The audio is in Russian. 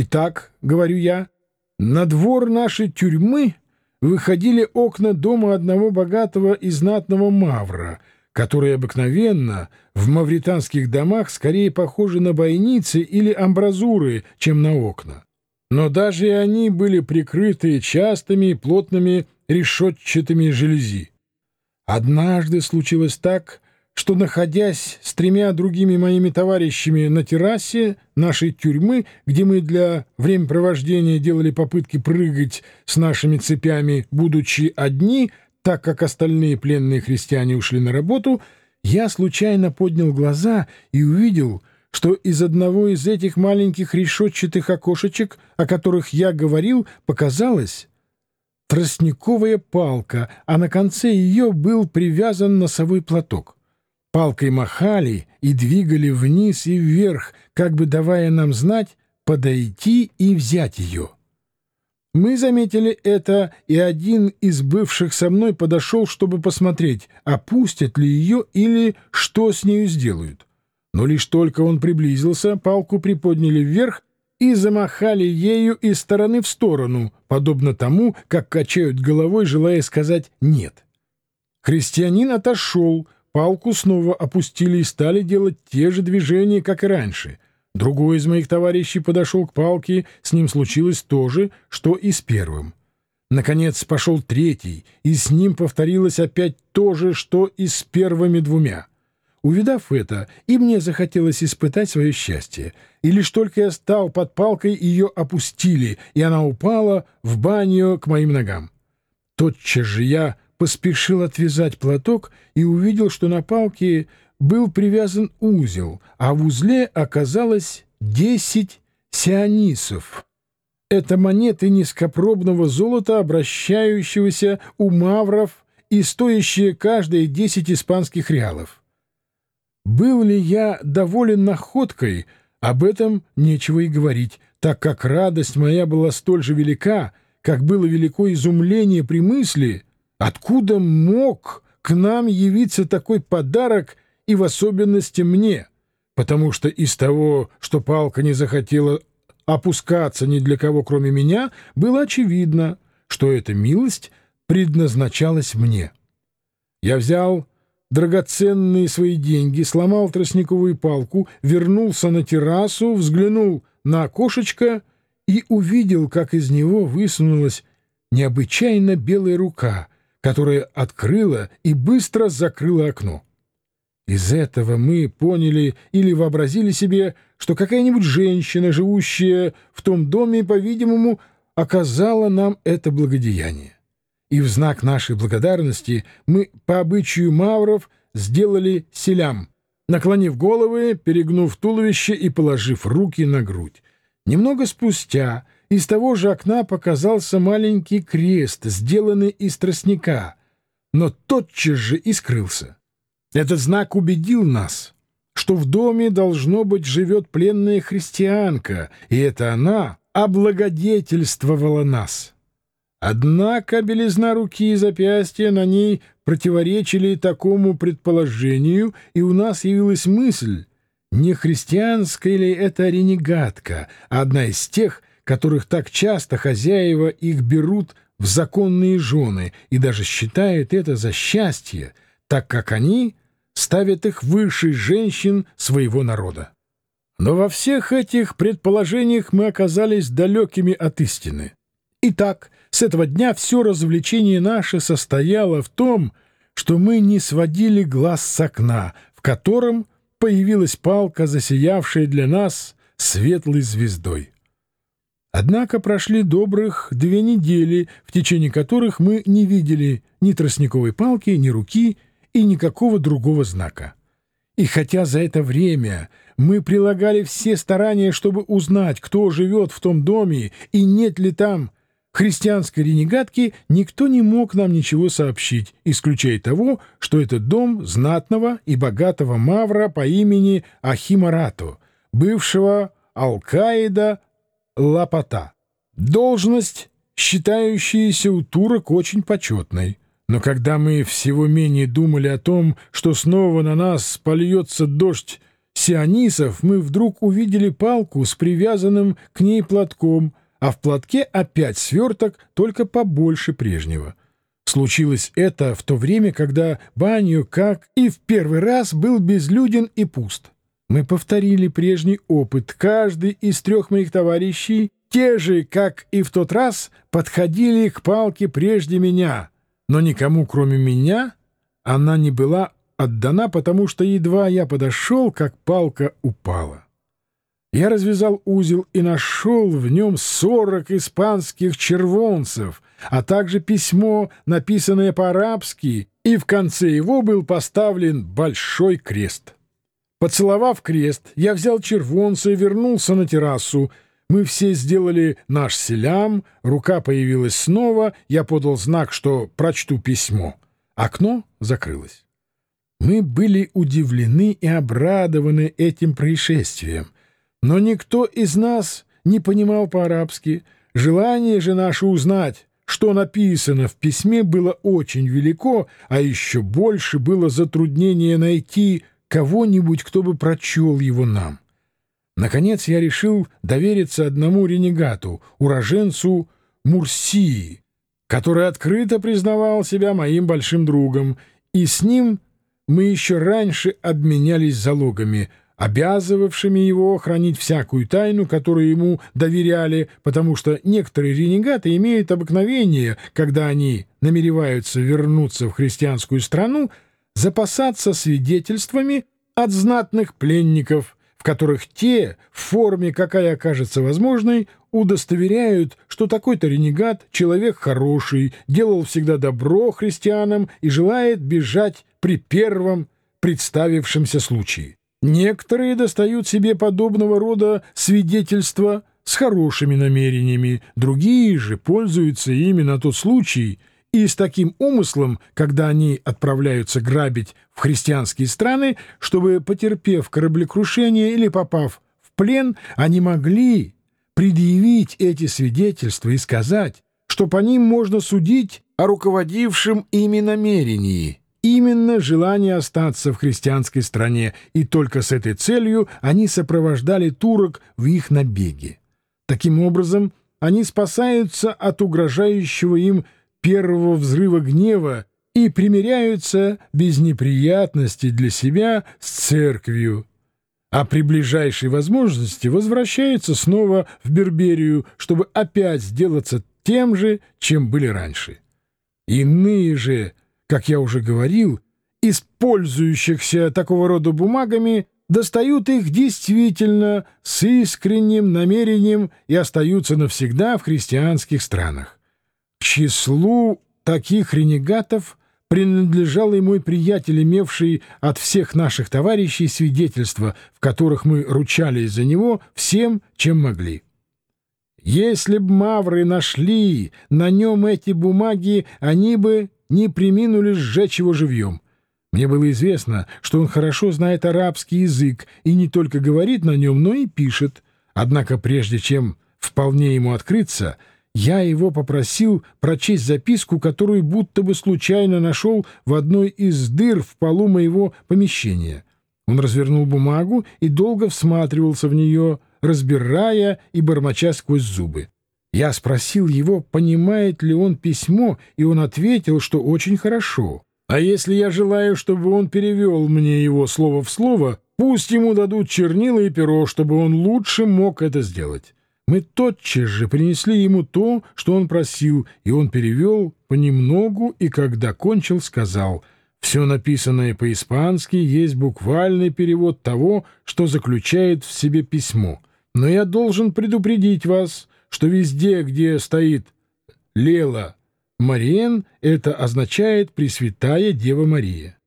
Итак, говорю я, на двор нашей тюрьмы выходили окна дома одного богатого и знатного мавра, которые обыкновенно в мавританских домах скорее похожи на бойницы или амбразуры, чем на окна. Но даже и они были прикрыты частыми и плотными решетчатыми желези. Однажды случилось так, что, находясь с тремя другими моими товарищами на террасе нашей тюрьмы, где мы для времяпровождения делали попытки прыгать с нашими цепями, будучи одни, так как остальные пленные христиане ушли на работу, я случайно поднял глаза и увидел, что из одного из этих маленьких решетчатых окошечек, о которых я говорил, показалось тростниковая палка, а на конце ее был привязан носовой платок. Палкой махали и двигали вниз и вверх, как бы давая нам знать подойти и взять ее. Мы заметили это, и один из бывших со мной подошел, чтобы посмотреть, опустят ли ее или что с нею сделают. Но лишь только он приблизился, палку приподняли вверх и замахали ею из стороны в сторону, подобно тому, как качают головой, желая сказать «нет». Христианин отошел, Палку снова опустили и стали делать те же движения, как и раньше. Другой из моих товарищей подошел к палке, с ним случилось то же, что и с первым. Наконец пошел третий, и с ним повторилось опять то же, что и с первыми двумя. Увидав это, и мне захотелось испытать свое счастье. И лишь только я стал под палкой, ее опустили, и она упала в баню к моим ногам. Тотчас же я поспешил отвязать платок и увидел, что на палке был привязан узел, а в узле оказалось десять сионисов. Это монеты низкопробного золота, обращающегося у мавров и стоящие каждые десять испанских реалов. Был ли я доволен находкой, об этом нечего и говорить, так как радость моя была столь же велика, как было велико изумление при мысли — Откуда мог к нам явиться такой подарок и в особенности мне? Потому что из того, что палка не захотела опускаться ни для кого, кроме меня, было очевидно, что эта милость предназначалась мне. Я взял драгоценные свои деньги, сломал тростниковую палку, вернулся на террасу, взглянул на окошечко и увидел, как из него высунулась необычайно белая рука — которая открыла и быстро закрыла окно. Из этого мы поняли или вообразили себе, что какая-нибудь женщина, живущая в том доме, по-видимому, оказала нам это благодеяние. И в знак нашей благодарности мы по обычаю мавров сделали селям, наклонив головы, перегнув туловище и положив руки на грудь. Немного спустя из того же окна показался маленький крест, сделанный из тростника, но тотчас же и скрылся. Этот знак убедил нас, что в доме, должно быть, живет пленная христианка, и это она облагодетельствовала нас. Однако белизна руки и запястья на ней противоречили такому предположению, и у нас явилась мысль, не христианская ли это ренегатка, а одна из тех, которых так часто хозяева их берут в законные жены и даже считают это за счастье, так как они ставят их выше женщин своего народа. Но во всех этих предположениях мы оказались далекими от истины. Итак, с этого дня все развлечение наше состояло в том, что мы не сводили глаз с окна, в котором появилась палка, засиявшая для нас светлой звездой. Однако прошли добрых две недели, в течение которых мы не видели ни тростниковой палки, ни руки и никакого другого знака. И хотя за это время мы прилагали все старания, чтобы узнать, кто живет в том доме и нет ли там христианской ренегатки, никто не мог нам ничего сообщить, исключая того, что это дом знатного и богатого мавра по имени Ахимарато, бывшего Алкаида лапота. Должность, считающаяся у турок очень почетной. Но когда мы всего менее думали о том, что снова на нас польется дождь сионисов мы вдруг увидели палку с привязанным к ней платком, а в платке опять сверток, только побольше прежнего. Случилось это в то время, когда баню, как и в первый раз, был безлюден и пуст. Мы повторили прежний опыт. Каждый из трех моих товарищей, те же, как и в тот раз, подходили к палке прежде меня, но никому, кроме меня, она не была отдана, потому что едва я подошел, как палка упала. Я развязал узел и нашел в нем сорок испанских червонцев, а также письмо, написанное по-арабски, и в конце его был поставлен большой крест. Поцеловав крест, я взял червонца и вернулся на террасу. Мы все сделали наш селям, рука появилась снова, я подал знак, что прочту письмо. Окно закрылось. Мы были удивлены и обрадованы этим происшествием, но никто из нас не понимал по-арабски. Желание же наше узнать, что написано в письме, было очень велико, а еще больше было затруднение найти кого-нибудь, кто бы прочел его нам. Наконец я решил довериться одному ренегату, уроженцу Мурсии, который открыто признавал себя моим большим другом, и с ним мы еще раньше обменялись залогами, обязывавшими его хранить всякую тайну, которую ему доверяли, потому что некоторые ренегаты имеют обыкновение, когда они намереваются вернуться в христианскую страну, запасаться свидетельствами от знатных пленников, в которых те, в форме, какая окажется возможной, удостоверяют, что такой-то ренегат, человек хороший, делал всегда добро христианам и желает бежать при первом представившемся случае. Некоторые достают себе подобного рода свидетельства с хорошими намерениями, другие же пользуются ими на тот случай – и с таким умыслом, когда они отправляются грабить в христианские страны, чтобы, потерпев кораблекрушение или попав в плен, они могли предъявить эти свидетельства и сказать, что по ним можно судить о руководившем ими намерении, именно желание остаться в христианской стране, и только с этой целью они сопровождали турок в их набеге. Таким образом, они спасаются от угрожающего им первого взрыва гнева и примиряются без неприятностей для себя с церковью, а при ближайшей возможности возвращаются снова в Берберию, чтобы опять сделаться тем же, чем были раньше. Иные же, как я уже говорил, использующихся такого рода бумагами, достают их действительно с искренним намерением и остаются навсегда в христианских странах. Числу таких ренегатов принадлежал и мой приятель, имевший от всех наших товарищей свидетельства, в которых мы ручались за него всем, чем могли. Если б мавры нашли на нем эти бумаги, они бы не приминули сжечь его живьем. Мне было известно, что он хорошо знает арабский язык и не только говорит на нем, но и пишет. Однако прежде чем вполне ему открыться — я его попросил прочесть записку, которую будто бы случайно нашел в одной из дыр в полу моего помещения. Он развернул бумагу и долго всматривался в нее, разбирая и бормоча сквозь зубы. Я спросил его, понимает ли он письмо, и он ответил, что очень хорошо. А если я желаю, чтобы он перевел мне его слово в слово, пусть ему дадут чернила и перо, чтобы он лучше мог это сделать. Мы тотчас же принесли ему то, что он просил, и он перевел понемногу, и когда кончил, сказал, «Все написанное по-испански есть буквальный перевод того, что заключает в себе письмо. Но я должен предупредить вас, что везде, где стоит «Лела Мариен», это означает «Пресвятая Дева Мария».